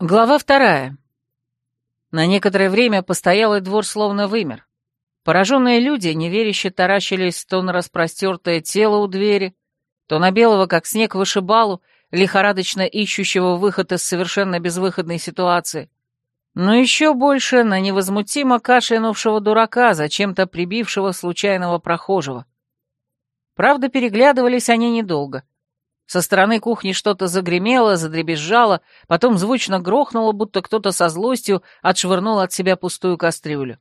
Глава вторая. На некоторое время постоялый двор словно вымер. Пораженные люди неверяще таращились то на распростертое тело у двери, то на белого, как снег, вышибалу, лихорадочно ищущего выход из совершенно безвыходной ситуации. Но еще больше на невозмутимо кашлянувшего дурака, зачем-то прибившего случайного прохожего. Правда, переглядывались они недолго — со стороны кухни что-то загремело, задребезжало, потом звучно грохнуло, будто кто-то со злостью отшвырнул от себя пустую кастрюлю.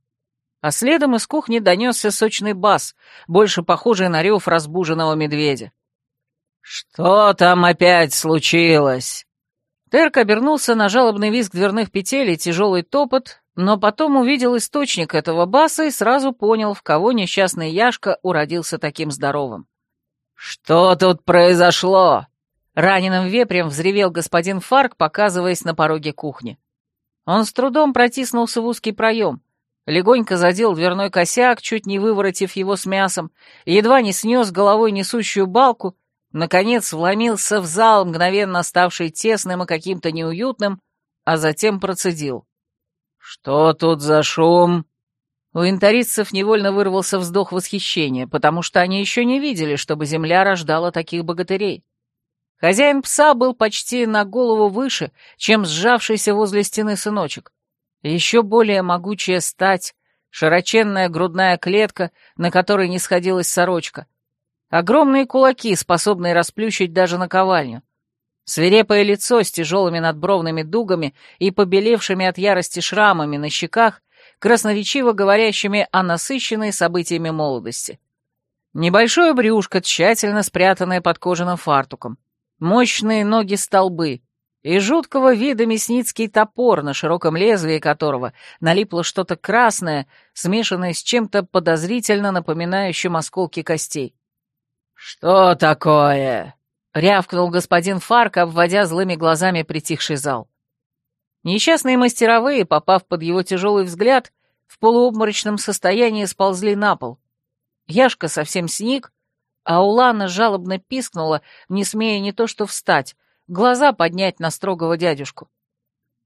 А следом из кухни донесся сочный бас, больше похожий на рев разбуженного медведя. «Что там опять случилось?» Терк обернулся на жалобный визг дверных петель и тяжелый топот, но потом увидел источник этого баса и сразу понял, в кого несчастный Яшка уродился таким здоровым. «Что тут произошло?» Раненым вепрем взревел господин Фарк, показываясь на пороге кухни. Он с трудом протиснулся в узкий проем, легонько задел дверной косяк, чуть не выворотив его с мясом, едва не снес головой несущую балку, наконец вломился в зал, мгновенно ставший тесным и каким-то неуютным, а затем процедил. «Что тут за шум?» У интарицев невольно вырвался вздох восхищения, потому что они еще не видели, чтобы земля рождала таких богатырей. Хозяин пса был почти на голову выше, чем сжавшийся возле стены сыночек. Еще более могучая стать, широченная грудная клетка, на которой не сходилась сорочка. Огромные кулаки, способные расплющить даже наковальню. Свирепое лицо с тяжелыми надбровными дугами и побелевшими от ярости шрамами на щеках красноречиво говорящими о насыщенной событиями молодости. Небольшое брюшко, тщательно спрятанное под кожаным фартуком, мощные ноги-столбы и жуткого вида мясницкий топор, на широком лезвии которого налипло что-то красное, смешанное с чем-то подозрительно напоминающим осколки костей. «Что такое?» — рявкнул господин Фарк, обводя злыми глазами притихший зал. Несчастные мастеровые, попав под его тяжелый взгляд, в полуобморочном состоянии сползли на пол. Яшка совсем сник, а Улана жалобно пискнула, не смея не то что встать, глаза поднять на строгого дядюшку.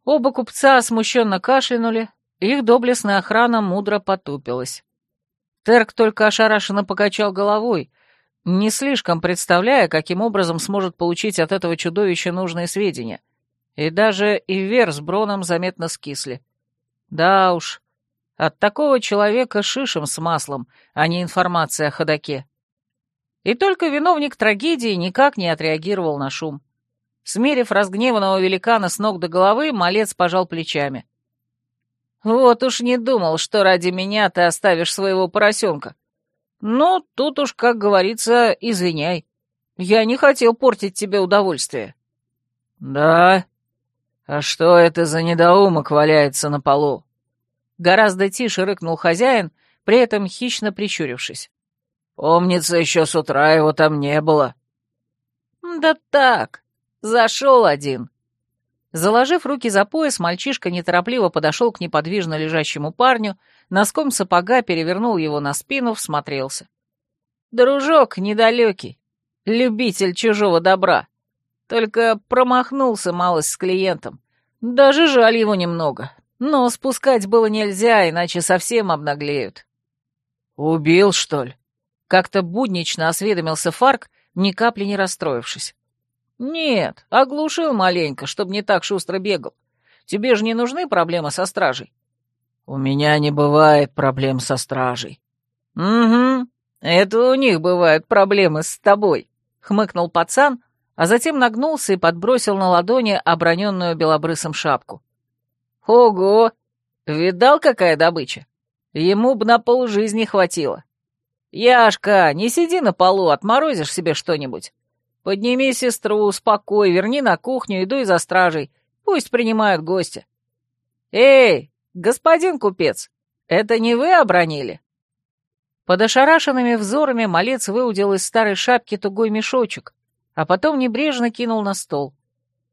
Оба купца смущенно кашлянули, их доблестная охрана мудро потупилась. Терк только ошарашенно покачал головой, не слишком представляя, каким образом сможет получить от этого чудовища нужные сведения — и даже Ивер с Броном заметно скисли. Да уж, от такого человека шишем с маслом, а не информация о ходаке. И только виновник трагедии никак не отреагировал на шум. Смерив разгневанного великана с ног до головы, малец пожал плечами. «Вот уж не думал, что ради меня ты оставишь своего поросенка. Ну, тут уж, как говорится, извиняй. Я не хотел портить тебе удовольствие». «Да, «А что это за недоумок валяется на полу?» Гораздо тише рыкнул хозяин, при этом хищно прищурившись. «Помнится, еще с утра его там не было». «Да так, зашел один». Заложив руки за пояс, мальчишка неторопливо подошел к неподвижно лежащему парню, носком сапога перевернул его на спину, всмотрелся. «Дружок недалекий, любитель чужого добра. Только промахнулся малость с клиентом. Даже жаль его немного. Но спускать было нельзя, иначе совсем обнаглеют. «Убил, что ли?» Как-то буднично осведомился Фарк, ни капли не расстроившись. «Нет, оглушил маленько, чтобы не так шустро бегал. Тебе же не нужны проблемы со стражей?» «У меня не бывает проблем со стражей». «Угу, это у них бывают проблемы с тобой», — хмыкнул пацан, а затем нагнулся и подбросил на ладони оброненную белобрысом шапку. «Ого! Видал, какая добыча? Ему б на полжизни хватило. Яшка, не сиди на полу, отморозишь себе что-нибудь. Подними сестру, успокой, верни на кухню, иду за стражей, пусть принимают гостя. Эй, господин купец, это не вы обронили?» Под ошарашенными взорами малец выудил из старой шапки тугой мешочек, а потом небрежно кинул на стол.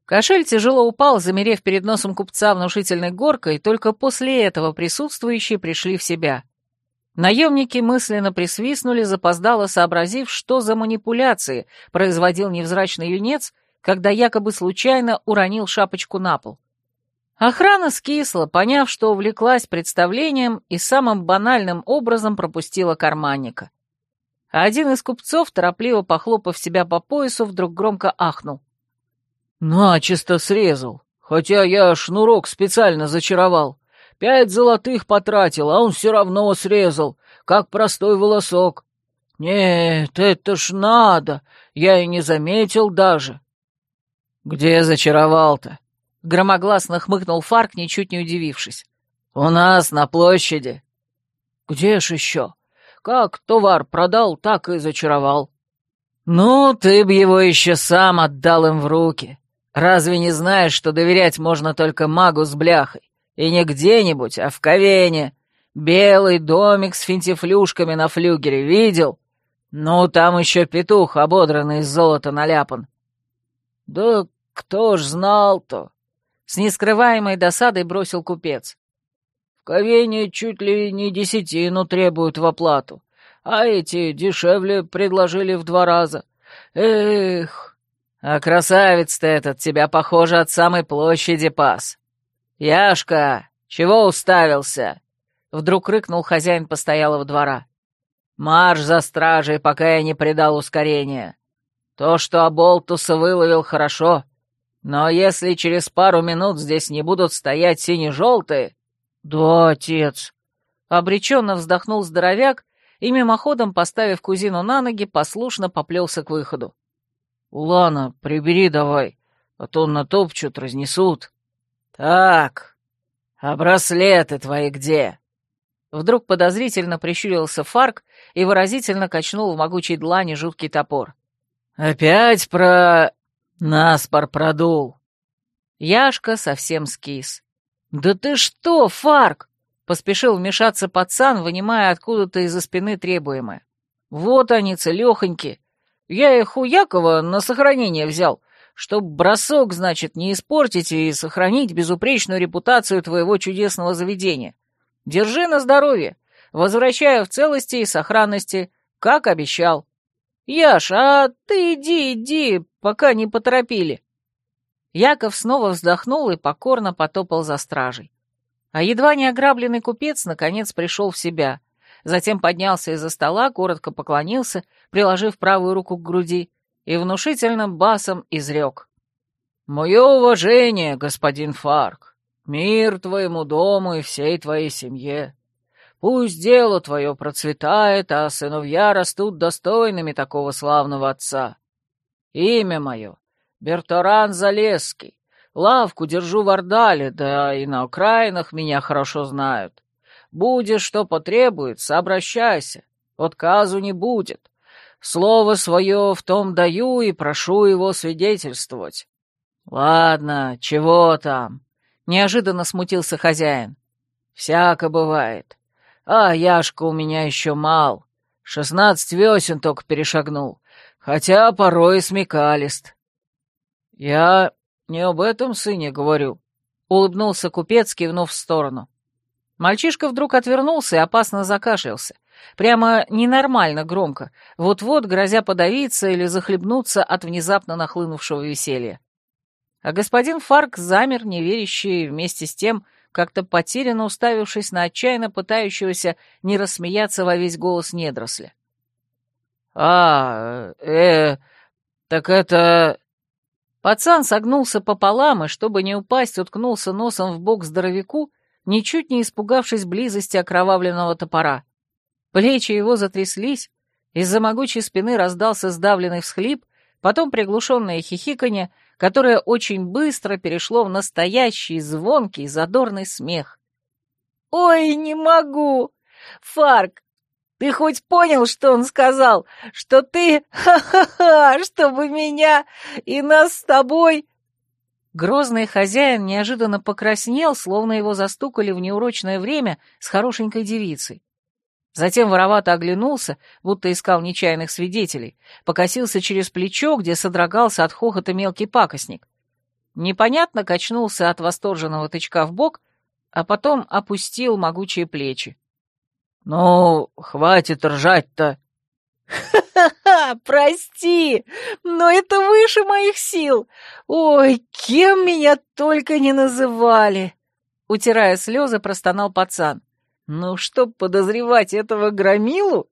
Кошель тяжело упал, замерев перед носом купца внушительной горкой, только после этого присутствующие пришли в себя. Наемники мысленно присвистнули, запоздало сообразив, что за манипуляции производил невзрачный юнец, когда якобы случайно уронил шапочку на пол. Охрана скисла, поняв, что увлеклась представлением и самым банальным образом пропустила карманника. А один из купцов, торопливо похлопав себя по поясу, вдруг громко ахнул. «Начисто срезал, хотя я шнурок специально зачаровал. Пять золотых потратил, а он все равно срезал, как простой волосок. Нет, это ж надо, я и не заметил даже». «Где зачаровал-то?» — громогласно хмыкнул Фарк, ничуть не удивившись. «У нас, на площади». «Где ж еще? Как товар продал, так и зачаровал». «Ну, ты б его еще сам отдал им в руки. Разве не знаешь, что доверять можно только магу с бляхой? И не где-нибудь, а в Ковене. Белый домик с финтифлюшками на флюгере, видел? Ну, там еще петух, ободранный из золота наляпан». «Да кто ж знал-то?» С нескрываемой досадой бросил купец. «В Ковене чуть ли не десятину требуют в оплату, а эти дешевле предложили в два раза. Эх, а красавец-то этот тебя, похоже, от самой площади пас. Яшка, чего уставился?» Вдруг рыкнул хозяин постоялого двора. «Марш за стражей, пока я не придал ускорения. То, что Аболтуса выловил, хорошо, но если через пару минут здесь не будут стоять сине-желтые...» «Да, отец!» Обреченно вздохнул здоровяк и, мимоходом поставив кузину на ноги, послушно поплелся к выходу. «Улана, прибери давай, а то натопчут, разнесут». «Так, а браслеты твои где?» Вдруг подозрительно прищурился Фарк и выразительно качнул в могучей длани жуткий топор. «Опять про... Наспор продул. Яшка совсем скис. «Да ты что, Фарк?» — поспешил вмешаться пацан, вынимая откуда-то из-за спины требуемое. «Вот они, целехоньки. Я их у Якова на сохранение взял, чтоб бросок, значит, не испортить и сохранить безупречную репутацию твоего чудесного заведения. Держи на здоровье, возвращаю в целости и сохранности, как обещал. Яш, а ты иди, иди, пока не поторопили». Яков снова вздохнул и покорно потопал за стражей. А едва не ограбленный купец наконец пришел в себя, затем поднялся из-за стола, коротко поклонился, приложив правую руку к груди, и внушительным басом изрек. «Мое уважение, господин Фарк, мир твоему дому и всей твоей семье. Пусть дело твое процветает, а сыновья растут достойными такого славного отца. Имя мое — Берторан Залесский. Лавку держу в Ордале, да и на окраинах меня хорошо знают. Будешь, что потребуется, обращайся, отказу не будет. Слово свое в том даю и прошу его свидетельствовать. Ладно, чего там? Неожиданно смутился хозяин. Всяко бывает. А Яшка у меня еще мал. Шестнадцать весен только перешагнул хотя порой и смекалист. Я не об этом сыне говорю, — улыбнулся купец, кивнув в сторону. Мальчишка вдруг отвернулся и опасно закашлялся. Прямо ненормально громко, вот-вот грозя подавиться или захлебнуться от внезапно нахлынувшего веселья. А господин Фарк замер, неверящий, вместе с тем, как-то потерянно уставившись на отчаянно пытающегося не рассмеяться во весь голос недоросля. «А, э, так это...» Пацан согнулся пополам и, чтобы не упасть, уткнулся носом в бок здоровяку, ничуть не испугавшись близости окровавленного топора. Плечи его затряслись, из-за могучей спины раздался сдавленный всхлип, потом приглушенное хихиканье, которое очень быстро перешло в настоящий звонкий задорный смех. «Ой, не могу! Фарк, ты хоть понял, что он сказал? Что ты... Ха-ха-ха! Чтобы меня и нас с тобой...» Грозный хозяин неожиданно покраснел, словно его застукали в неурочное время с хорошенькой девицей. Затем воровато оглянулся, будто искал нечаянных свидетелей, покосился через плечо, где содрогался от хохота мелкий пакостник. Непонятно качнулся от восторженного тычка в бок, а потом опустил могучие плечи. «Ну, хватит ржать-то!» «Ха-ха-ха! Прости! Но это выше моих сил! Ой, кем меня только не называли!» Утирая слезы, простонал пацан. «Ну, чтоб подозревать этого громилу?»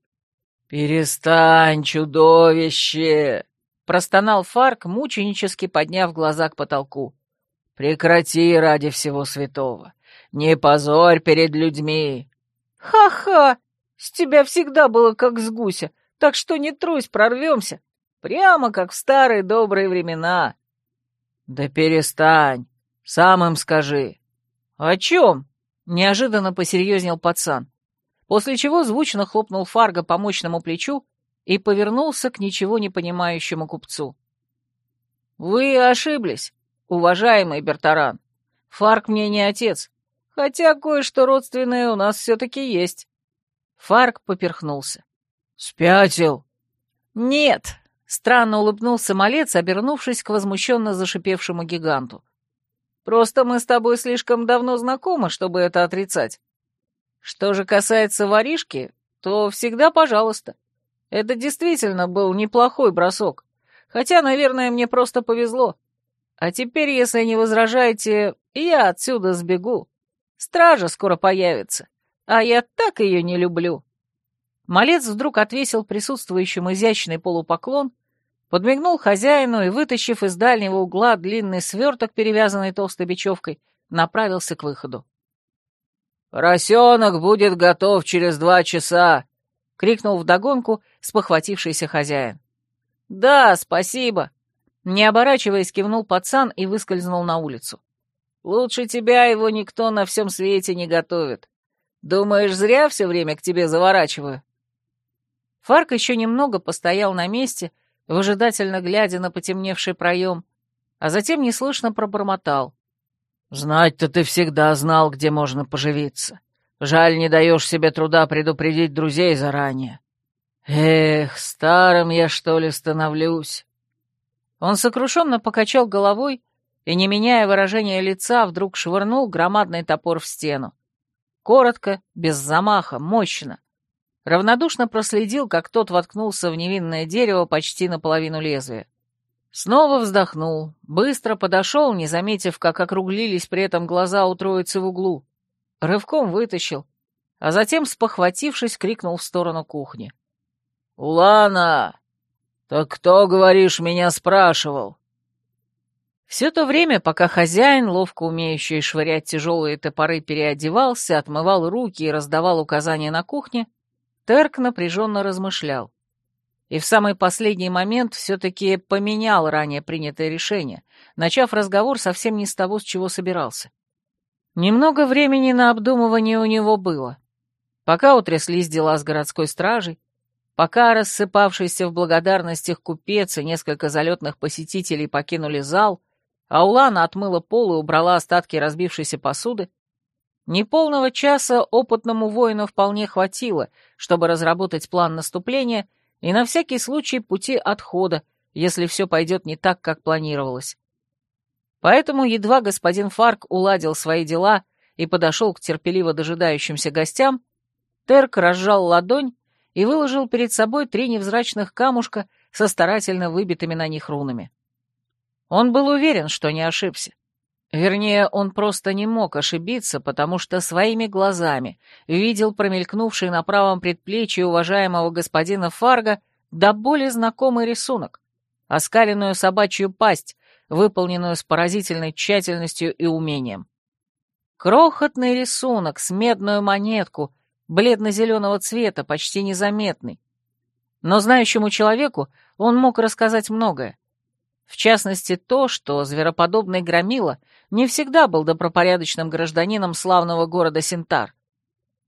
«Перестань, чудовище!» Простонал Фарк, мученически подняв глаза к потолку. «Прекрати ради всего святого! Не позорь перед людьми!» «Ха-ха! С тебя всегда было как с гуся, так что не трусь, прорвемся. Прямо как в старые добрые времена». «Да перестань! Сам им скажи!» «О чем?» — неожиданно посерьезнел пацан, после чего звучно хлопнул Фарго по мощному плечу и повернулся к ничего не понимающему купцу. «Вы ошиблись, уважаемый Бертаран. Фарк мне не отец, хотя кое-что родственное у нас все-таки есть». Фарк поперхнулся. «Спятил?» «Нет», — странно улыбнулся малец, обернувшись к возмущенно зашипевшему гиганту. «Просто мы с тобой слишком давно знакомы, чтобы это отрицать. Что же касается воришки, то всегда пожалуйста. Это действительно был неплохой бросок, хотя, наверное, мне просто повезло. А теперь, если не возражаете, я отсюда сбегу. Стража скоро появится, а я так ее не люблю». Малец вдруг отвесил присутствующим изящный полупоклон, подмигнул хозяину и, вытащив из дальнего угла длинный сверток, перевязанный толстой бечевкой, направился к выходу. «Поросенок будет готов через два часа!» — крикнул вдогонку спохватившийся хозяин. «Да, спасибо!» Не оборачиваясь, кивнул пацан и выскользнул на улицу. «Лучше тебя его никто на всем свете не готовит. Думаешь, зря все время к тебе заворачиваю?» Фарк еще немного постоял на месте, выжидательно глядя на потемневший проем, а затем неслышно пробормотал. «Знать-то ты всегда знал, где можно поживиться. Жаль, не даешь себе труда предупредить друзей заранее. Эх, старым я, что ли, становлюсь?» Он сокрушенно покачал головой и, не меняя выражения лица, вдруг швырнул громадный топор в стену. Коротко, без замаха, мощно, равнодушно проследил, как тот воткнулся в невинное дерево почти наполовину лезвия. Снова вздохнул, быстро подошел, не заметив, как округлились при этом глаза у троицы в углу. Рывком вытащил, а затем, спохватившись, крикнул в сторону кухни. «Улана! Так кто, говоришь, меня спрашивал?» Все то время, пока хозяин, ловко умеющий швырять тяжелые топоры, переодевался, отмывал руки и раздавал указания на кухне, Терк напряженно размышлял. И в самый последний момент все-таки поменял ранее принятое решение, начав разговор совсем не с того, с чего собирался. Немного времени на обдумывание у него было. Пока утряслись дела с городской стражей, пока рассыпавшийся в благодарностях купец и несколько залетных посетителей покинули зал, а Улана отмыла пол и убрала остатки разбившейся посуды, Неполного часа опытному воину вполне хватило, чтобы разработать план наступления и на всякий случай пути отхода, если все пойдет не так, как планировалось. Поэтому едва господин Фарк уладил свои дела и подошел к терпеливо дожидающимся гостям, Терк разжал ладонь и выложил перед собой три невзрачных камушка со старательно выбитыми на них рунами. Он был уверен, что не ошибся. Вернее, он просто не мог ошибиться, потому что своими глазами видел промелькнувший на правом предплечье уважаемого господина Фарга до боли знакомый рисунок, оскаленную собачью пасть, выполненную с поразительной тщательностью и умением. Крохотный рисунок с медную монетку, бледно-зеленого цвета, почти незаметный. Но знающему человеку он мог рассказать многое. В частности, то, что звероподобный громила не всегда был добропорядочным гражданином славного города Синтар,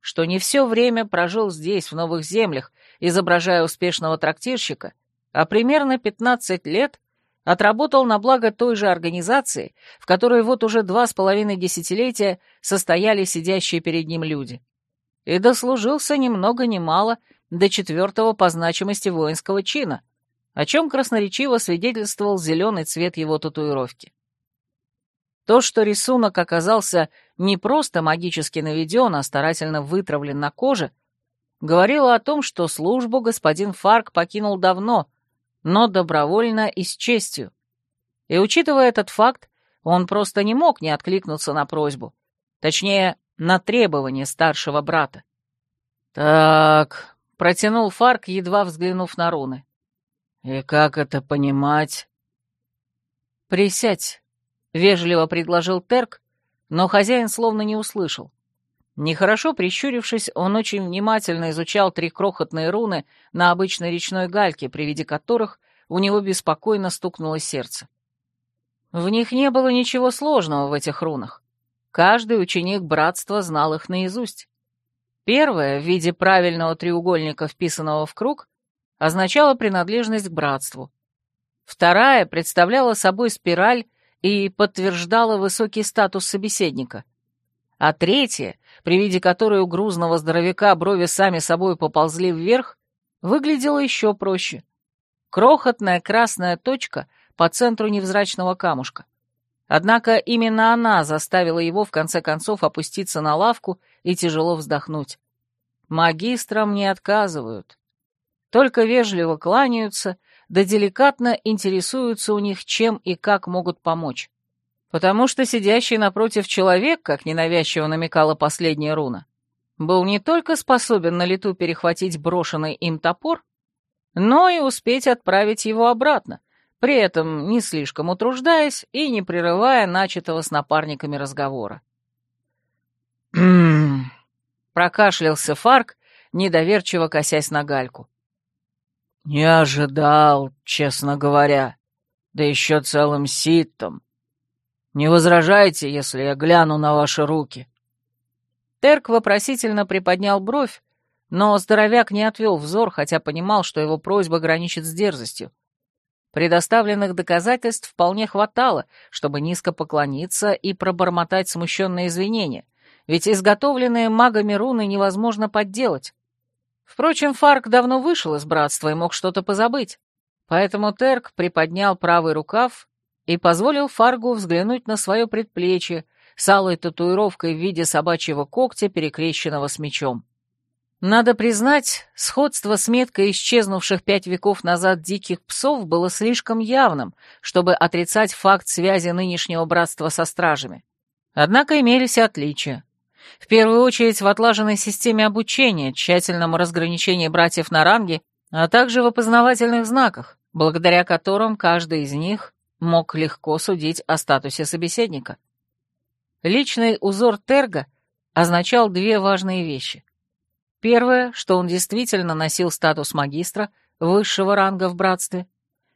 что не все время прожил здесь, в новых землях, изображая успешного трактирщика, а примерно 15 лет отработал на благо той же организации, в которой вот уже два с половиной десятилетия состояли сидящие перед ним люди. И дослужился ни много ни мало до четвертого по значимости воинского чина, о чем красноречиво свидетельствовал зеленый цвет его татуировки. То, что рисунок оказался не просто магически наведен, а старательно вытравлен на коже, говорила о том, что службу господин Фарк покинул давно, но добровольно и с честью. И учитывая этот факт, он просто не мог не откликнуться на просьбу. Точнее, на требование старшего брата. «Так», — протянул Фарк, едва взглянув на руны. «И как это понимать?» «Присядь», — вежливо предложил Терк, но хозяин словно не услышал. Нехорошо прищурившись, он очень внимательно изучал три крохотные руны на обычной речной гальке, при виде которых у него беспокойно стукнуло сердце. В них не было ничего сложного в этих рунах. Каждый ученик братства знал их наизусть. Первое, в виде правильного треугольника, вписанного в круг, означало принадлежность к братству. Вторая представляла собой спираль и подтверждала высокий статус собеседника. А третья, при виде которой у грузного здоровяка брови сами собой поползли вверх, выглядела еще проще. Крохотная красная точка по центру невзрачного камушка. Однако именно она заставила его в конце концов опуститься на лавку и тяжело вздохнуть. Магистрам не отказывают. Только вежливо кланяются, да деликатно интересуются у них, чем и как могут помочь. Потому что сидящий напротив человек, как ненавязчиво намекала последняя руна, был не только способен на лету перехватить брошенный им топор, но и успеть отправить его обратно, при этом не слишком утруждаясь и не прерывая начатого с напарниками разговора. прокашлялся Фарк, недоверчиво косясь на гальку. «Не ожидал, честно говоря, да еще целым ситтом. Не возражайте, если я гляну на ваши руки». Терк вопросительно приподнял бровь, но здоровяк не отвел взор, хотя понимал, что его просьба граничит с дерзостью. Предоставленных доказательств вполне хватало, чтобы низко поклониться и пробормотать смущенные извинения, ведь изготовленные магами руны невозможно подделать. Впрочем, Фарк давно вышел из братства и мог что-то позабыть, поэтому Терк приподнял правый рукав и позволил Фаргу взглянуть на свое предплечье с алой татуировкой в виде собачьего когтя, перекрещенного с мечом. Надо признать, сходство с меткой исчезнувших пять веков назад диких псов было слишком явным, чтобы отрицать факт связи нынешнего братства со стражами. Однако имелись отличия. В первую очередь в отлаженной системе обучения, тщательном разграничении братьев на ранге, а также в опознавательных знаках, благодаря которым каждый из них мог легко судить о статусе собеседника. Личный узор Терга означал две важные вещи. Первое, что он действительно носил статус магистра высшего ранга в братстве.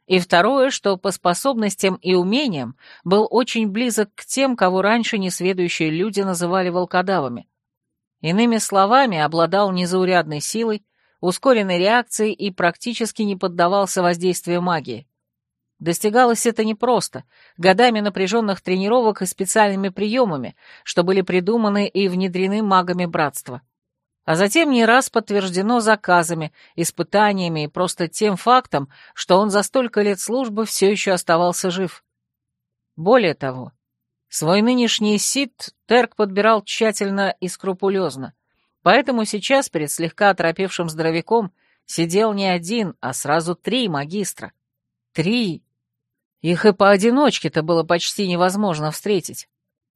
И второе, что по способностям и умениям был очень близок к тем, кого раньше несведущие люди называли волкодавами. Иными словами, обладал незаурядной силой, ускоренной реакцией и практически не поддавался воздействию магии. Достигалось это непросто, годами напряженных тренировок и специальными приемами, что были придуманы и внедрены магами братства а затем не раз подтверждено заказами, испытаниями и просто тем фактом, что он за столько лет службы все еще оставался жив. Более того, свой нынешний сит Терк подбирал тщательно и скрупулезно, поэтому сейчас перед слегка оторопевшим здоровяком сидел не один, а сразу три магистра. Три! Их и поодиночке-то было почти невозможно встретить.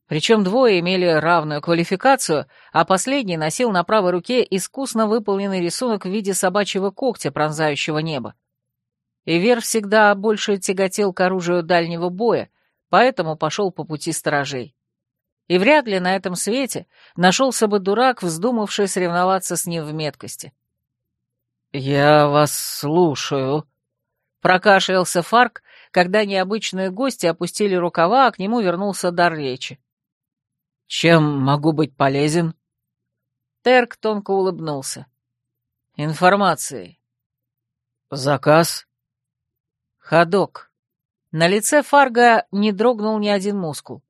Причем двое имели равную квалификацию, а последний носил на правой руке искусно выполненный рисунок в виде собачьего когтя, пронзающего небо. Ивер всегда больше тяготел к оружию дальнего боя, поэтому пошел по пути сторожей. И вряд ли на этом свете нашелся бы дурак, вздумавший соревноваться с ним в меткости. «Я вас слушаю», — прокашлялся Фарк, когда необычные гости опустили рукава, а к нему вернулся дар речи. Чем могу быть полезен?» Терк тонко улыбнулся. «Информацией». «Заказ?» «Ходок». На лице Фарга не дрогнул ни один мускул.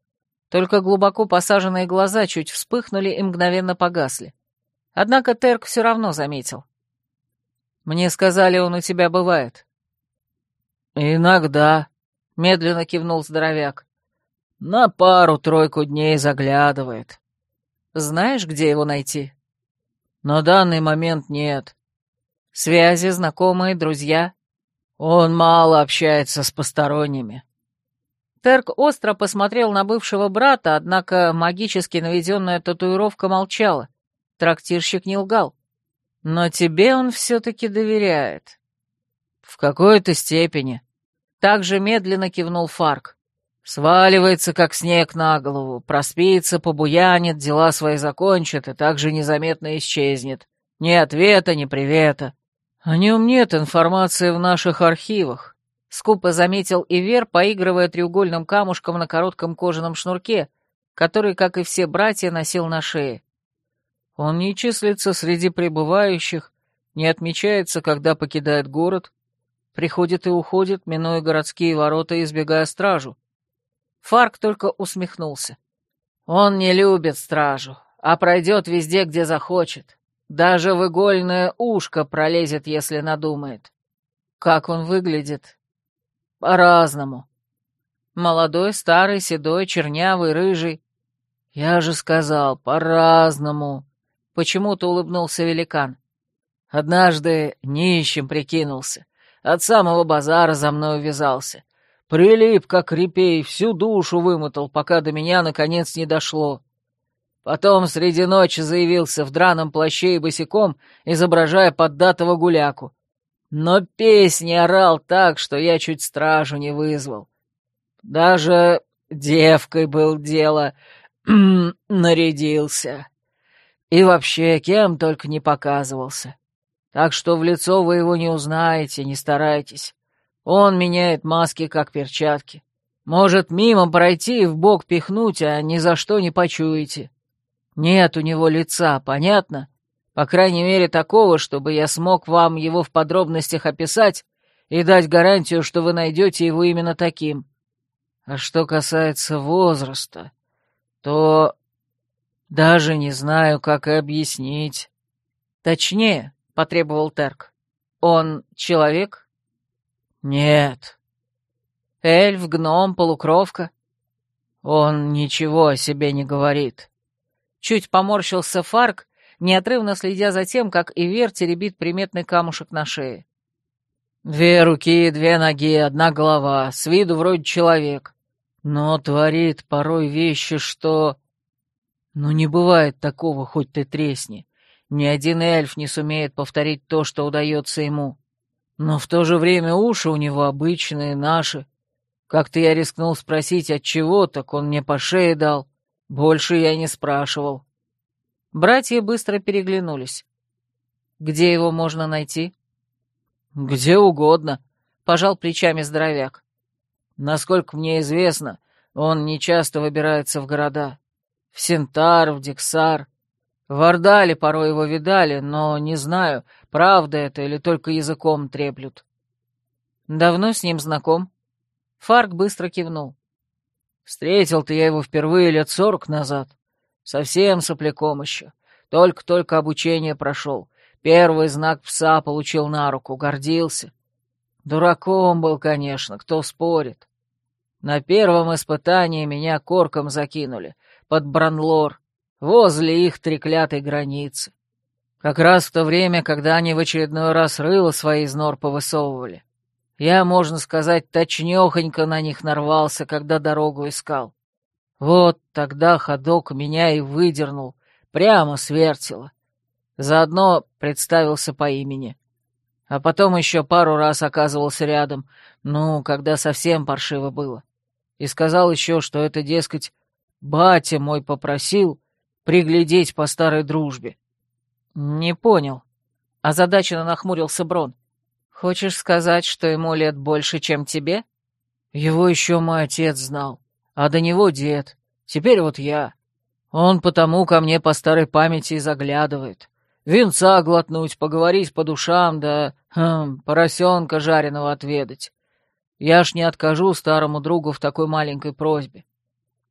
Только глубоко посаженные глаза чуть вспыхнули и мгновенно погасли. Однако Терк все равно заметил. «Мне сказали, он у тебя бывает». «Иногда», — медленно кивнул здоровяк. На пару-тройку дней заглядывает. Знаешь, где его найти? На данный момент нет. Связи, знакомые, друзья? Он мало общается с посторонними. Терк остро посмотрел на бывшего брата, однако магически наведенная татуировка молчала. Трактирщик не лгал. Но тебе он все-таки доверяет. В какой-то степени. Также медленно кивнул Фарк. Сваливается, как снег на голову, проспится, побуянит, дела свои закончит и так же незаметно исчезнет. Ни ответа, ни привета. О нем нет информации в наших архивах. Скупо заметил Ивер, поигрывая треугольным камушком на коротком кожаном шнурке, который, как и все братья, носил на шее. Он не числится среди пребывающих, не отмечается, когда покидает город, приходит и уходит, минуя городские ворота избегая стражу. Фарк только усмехнулся. Он не любит стражу, а пройдет везде, где захочет. Даже в игольное ушко пролезет, если надумает. Как он выглядит? По-разному. Молодой, старый, седой, чернявый, рыжий. Я же сказал, по-разному. Почему-то улыбнулся великан. Однажды нищим прикинулся. От самого базара за мной увязался. Прилип, как репей, всю душу вымотал, пока до меня наконец не дошло. Потом среди ночи заявился в драном плаще и босиком, изображая поддатого гуляку. Но песни орал так, что я чуть стражу не вызвал. Даже девкой был дело, нарядился. И вообще, кем только не показывался. Так что в лицо вы его не узнаете, не старайтесь. Он меняет маски, как перчатки. Может мимо пройти и в бок пихнуть, а ни за что не почуете. Нет у него лица, понятно? По крайней мере, такого, чтобы я смог вам его в подробностях описать и дать гарантию, что вы найдете его именно таким. А что касается возраста, то даже не знаю, как и объяснить. Точнее, — потребовал Терк, — он человек? Нет. Эльф, гном, полукровка? Он ничего о себе не говорит. Чуть поморщился Фарк, неотрывно следя за тем, как Ивер теребит приметный камушек на шее. Две руки, две ноги, одна голова, с виду вроде человек. Но творит порой вещи, что... Ну не бывает такого, хоть ты тресни. Ни один эльф не сумеет повторить то, что удается ему. Но в то же время уши у него обычные, наши. Как-то я рискнул спросить, от чего, так он мне по шее дал. Больше я не спрашивал. Братья быстро переглянулись. «Где его можно найти?» «Где угодно», — пожал плечами здоровяк. «Насколько мне известно, он нечасто выбирается в города. В Сентар, в Диксар. В Ордале порой его видали, но не знаю, правда это или только языком треплют. Давно с ним знаком? Фарк быстро кивнул. Встретил-то я его впервые лет сорок назад. Совсем сопляком еще. Только-только обучение прошел. Первый знак пса получил на руку, гордился. Дураком был, конечно, кто спорит. На первом испытании меня корком закинули — под Бранлор, возле их треклятой границы. Как раз в то время, когда они в очередной раз рыло свои из нор повысовывали. Я, можно сказать, точнёхонько на них нарвался, когда дорогу искал. Вот тогда ходок меня и выдернул, прямо свертело. Заодно представился по имени. А потом еще пару раз оказывался рядом, ну, когда совсем паршиво было. И сказал еще, что это, дескать, Батя мой попросил приглядеть по старой дружбе. Не понял. Озадаченно нахмурился Брон. Хочешь сказать, что ему лет больше, чем тебе? Его еще мой отец знал, а до него дед. Теперь вот я. Он потому ко мне по старой памяти и заглядывает. Винца глотнуть, поговорить по душам, да хм, поросенка жареного отведать. Я ж не откажу старому другу в такой маленькой просьбе.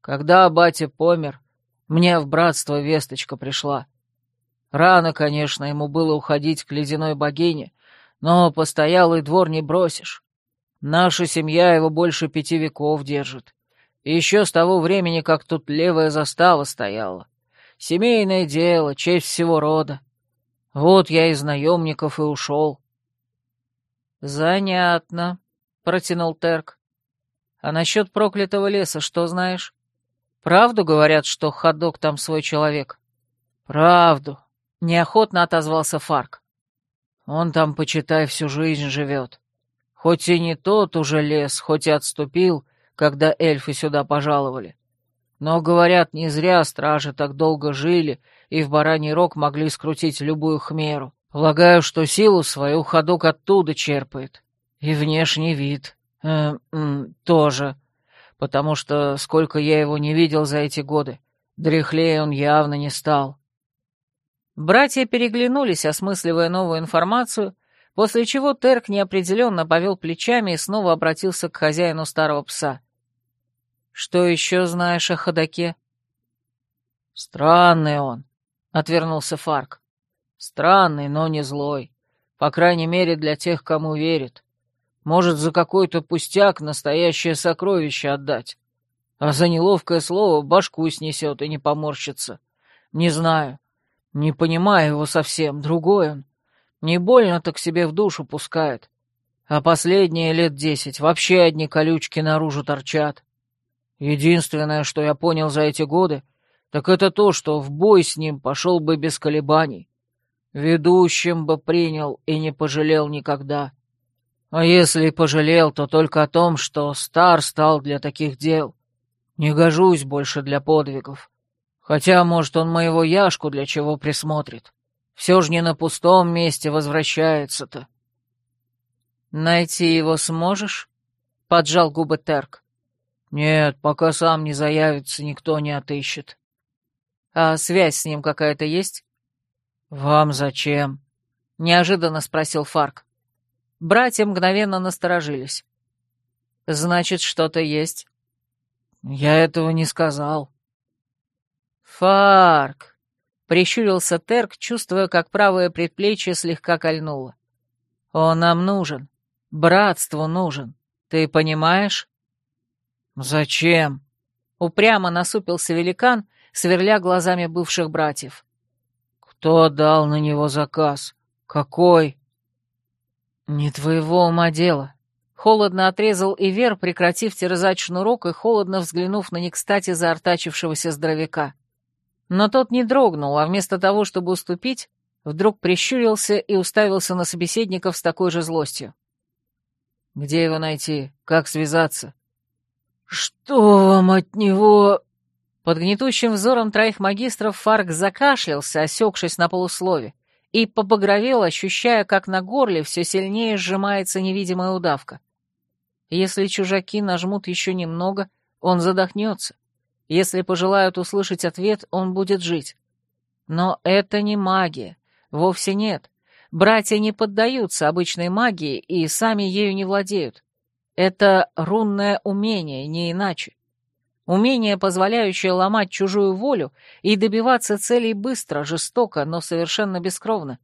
Когда батя помер, мне в братство весточка пришла. Рано, конечно, ему было уходить к ледяной богине, но постоялый двор не бросишь. Наша семья его больше пяти веков держит. И еще с того времени, как тут левая застава стояла. Семейное дело, честь всего рода. Вот я из наемников и ушел. Занятно, протянул Терк. А насчет проклятого леса что знаешь? Правду говорят, что ходок там свой человек? Правду, неохотно отозвался Фарк. Он там, почитай, всю жизнь живет. Хоть и не тот уже лес, хоть и отступил, когда эльфы сюда пожаловали. Но, говорят, не зря стражи так долго жили и в бараний рог могли скрутить любую хмеру. Полагаю, что силу свою ходок оттуда черпает. И внешний вид. Э, э, тоже. Потому что, сколько я его не видел за эти годы, дряхлее он явно не стал. Братья переглянулись, осмысливая новую информацию, после чего Терк неопределенно повел плечами и снова обратился к хозяину старого пса. «Что еще знаешь о ходаке?» «Странный он», — отвернулся Фарк. «Странный, но не злой. По крайней мере, для тех, кому верит. Может, за какой-то пустяк настоящее сокровище отдать. А за неловкое слово башку снесет и не поморщится. Не знаю. Не понимаю его совсем. Другой он. Не больно так себе в душу пускает. А последние лет десять вообще одни колючки наружу торчат. Единственное, что я понял за эти годы, так это то, что в бой с ним пошел бы без колебаний. Ведущим бы принял и не пожалел никогда. А если пожалел, то только о том, что стар стал для таких дел. Не гожусь больше для подвигов. Хотя, может, он моего Яшку для чего присмотрит. Все ж не на пустом месте возвращается-то. «Найти его сможешь?» — поджал губы Терк. «Нет, пока сам не заявится, никто не отыщет». «А связь с ним какая-то есть?» «Вам зачем?» — неожиданно спросил Фарк. Братья мгновенно насторожились. «Значит, что-то есть?» «Я этого не сказал». «Фарк!» — прищурился Терк, чувствуя, как правое предплечье слегка кольнуло. «Он нам нужен. Братству нужен. Ты понимаешь?» «Зачем?» — упрямо насупился великан, сверля глазами бывших братьев. «Кто дал на него заказ? Какой?» «Не твоего ума дело», — холодно отрезал Ивер, прекратив терзать шнурок и холодно взглянув на некстати заортачившегося здоровяка. Но тот не дрогнул, а вместо того, чтобы уступить, вдруг прищурился и уставился на собеседников с такой же злостью. «Где его найти? Как связаться?» «Что вам от него...» Под гнетущим взором троих магистров Фарк закашлялся, осекшись на полуслове и побагровел, ощущая, как на горле все сильнее сжимается невидимая удавка. Если чужаки нажмут еще немного, он задохнется. Если пожелают услышать ответ, он будет жить. Но это не магия. Вовсе нет. Братья не поддаются обычной магии и сами ею не владеют. Это рунное умение, не иначе. Умение, позволяющее ломать чужую волю и добиваться целей быстро, жестоко, но совершенно бескровно.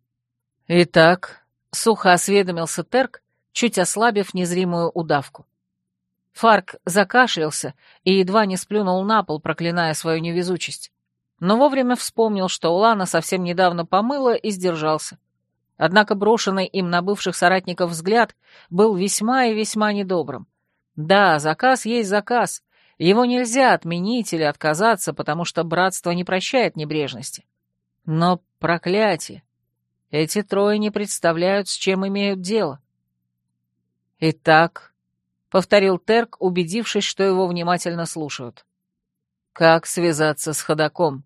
Итак, сухо осведомился Терк, чуть ослабив незримую удавку. Фарк закашлялся и едва не сплюнул на пол, проклиная свою невезучесть. Но вовремя вспомнил, что Улана совсем недавно помыла и сдержался. Однако брошенный им на бывших соратников взгляд был весьма и весьма недобрым. Да, заказ есть заказ, его нельзя отменить или отказаться, потому что братство не прощает небрежности. Но проклятие! Эти трое не представляют, с чем имеют дело. «Итак», — повторил Терк, убедившись, что его внимательно слушают, — «как связаться с ходаком?»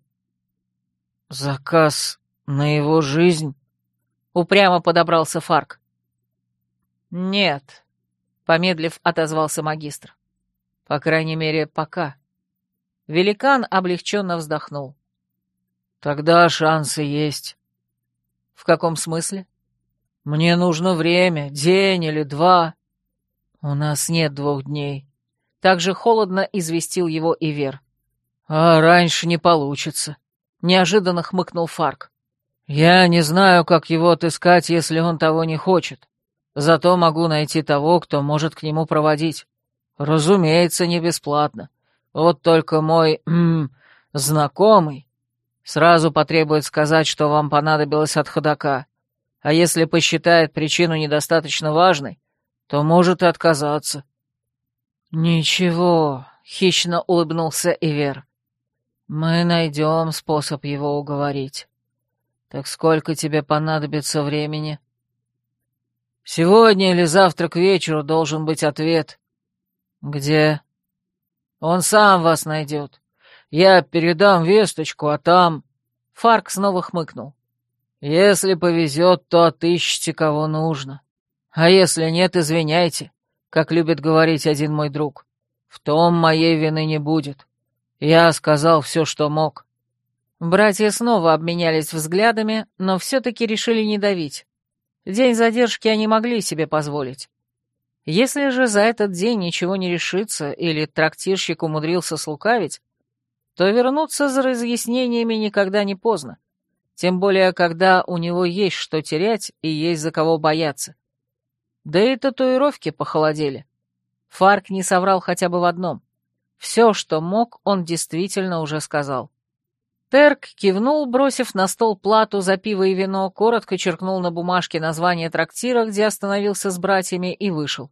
«Заказ на его жизнь?» — упрямо подобрался Фарк. «Нет», — помедлив отозвался магистр. По крайней мере, пока. Великан облегченно вздохнул. Тогда шансы есть. В каком смысле? Мне нужно время, день или два. У нас нет двух дней. Так же холодно известил его Ивер. А раньше не получится. Неожиданно хмыкнул Фарк. Я не знаю, как его отыскать, если он того не хочет. Зато могу найти того, кто может к нему проводить. Разумеется, не бесплатно. Вот только мой м, знакомый Сразу потребует сказать, что вам понадобилось от ходока, а если посчитает причину недостаточно важной, то может и отказаться». «Ничего», — хищно улыбнулся Ивер. «Мы найдем способ его уговорить. Так сколько тебе понадобится времени?» «Сегодня или завтра к вечеру должен быть ответ». «Где?» «Он сам вас найдет. Я передам весточку, а там...» Фарк снова хмыкнул. «Если повезет, то отыщите, кого нужно. А если нет, извиняйте, как любит говорить один мой друг. В том моей вины не будет. Я сказал все, что мог». Братья снова обменялись взглядами, но все-таки решили не давить. День задержки они могли себе позволить. Если же за этот день ничего не решится или трактирщик умудрился слукавить, то вернуться за разъяснениями никогда не поздно. Тем более, когда у него есть что терять и есть за кого бояться. Да и татуировки похолодели. Фарк не соврал хотя бы в одном. Все, что мог, он действительно уже сказал. Терк кивнул, бросив на стол плату за пиво и вино, коротко черкнул на бумажке название трактира, где остановился с братьями, и вышел.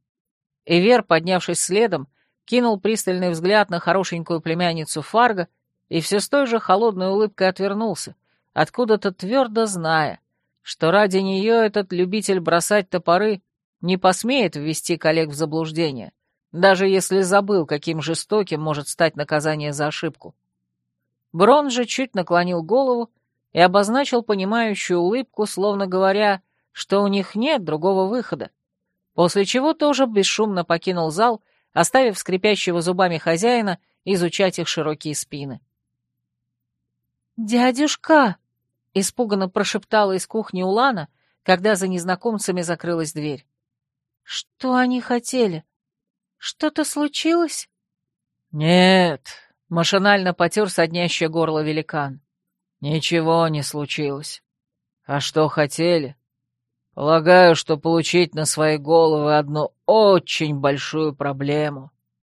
Эвер, поднявшись следом, кинул пристальный взгляд на хорошенькую племянницу Фарга и все с той же холодной улыбкой отвернулся, откуда-то твердо зная, что ради нее этот любитель бросать топоры не посмеет ввести коллег в заблуждение, даже если забыл, каким жестоким может стать наказание за ошибку. Брон же чуть наклонил голову и обозначил понимающую улыбку, словно говоря, что у них нет другого выхода, после чего тоже бесшумно покинул зал, оставив скрипящего зубами хозяина изучать их широкие спины. «Дядюшка!» — испуганно прошептала из кухни Улана, когда за незнакомцами закрылась дверь. «Что они хотели? Что-то случилось?» «Нет», — машинально потер соднящее горло великан. «Ничего не случилось. А что хотели? Полагаю, что получить на свои головы одну очень большую проблему».